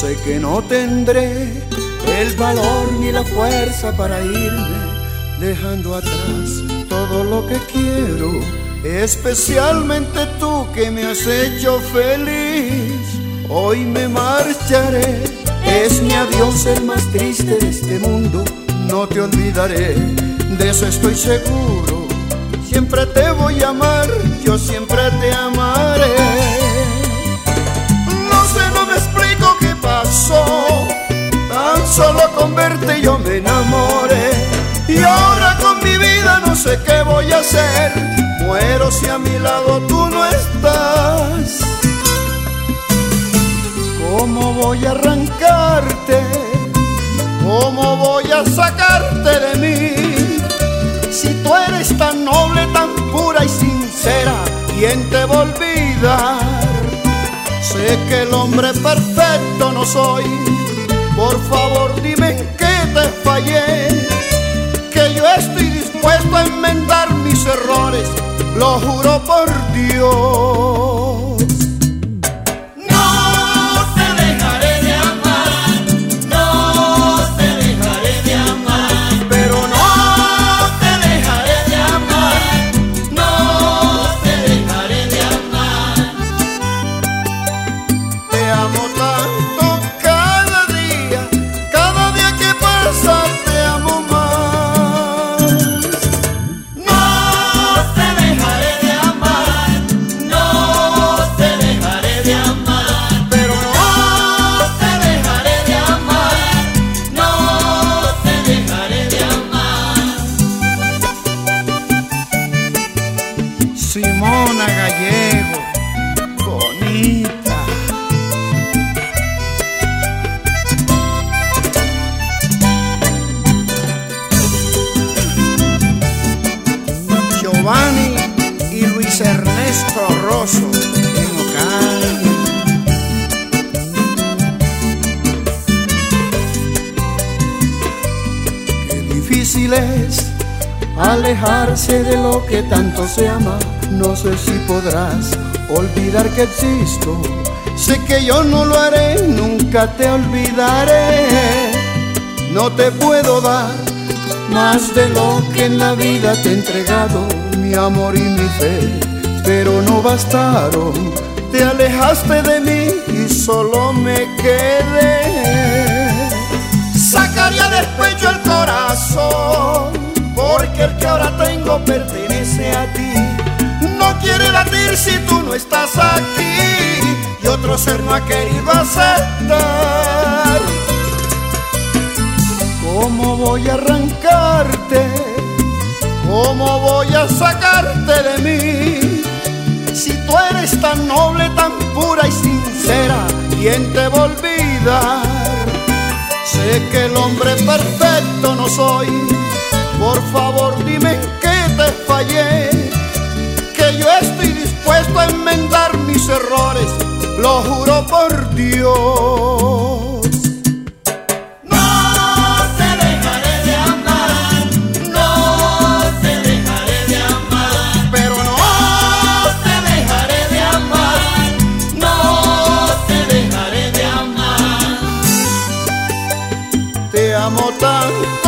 Sé que no tendré el valor ni la fuerza para irme, dejando atrás todo lo que quiero, especialmente tú que me has hecho feliz. Hoy me marcharé, es mi adiós el más triste de este mundo, no te olvidaré, de eso estoy seguro. Siempre te voy a amar, yo siempre me enamoré. Y ahora con mi vida no sé qué voy a hacer, muero si a mi lado tú no estás. ¿Cómo voy a arrancarte? ¿Cómo voy a sacarte de mí? Si tú eres tan noble, tan pura y sincera, ¿quién te va a olvidar? Sé que el hombre perfecto no soy, por favor dime te fallé, que yo estoy dispuesto a enmendar mis errores, lo juro por Dios. Gallego, bonita. Giovanni y Luis Ernesto Rosso en Ocaña. Qué difícil es alejarse de lo que tanto se ama. No sé si podrás olvidar que existo. Sé que yo no lo haré, nunca te olvidaré. No te puedo dar más de lo que en la vida te he entregado, mi amor y mi fe, pero no bastaron. Te alejaste de mí y solo me quedé. Sacaría del pecho el corazón porque el que ahora tengo pertenece a ti. No quiere latir si tú no estás aquí y otro ser no ha querido aceptar. ¿Cómo voy a arrancarte? ¿Cómo voy a sacarte de mí? Si tú eres tan noble, tan pura y sincera, ¿quién te va a olvidar? Sé que el hombre perfecto no soy por favor dime en qué te fallé, que yo estoy dispuesto a enmendar mis errores, lo juro por Dios. No te dejaré de amar, no te dejaré de amar, Pero no, te dejaré de amar, no te dejaré de amar. te amo tanto que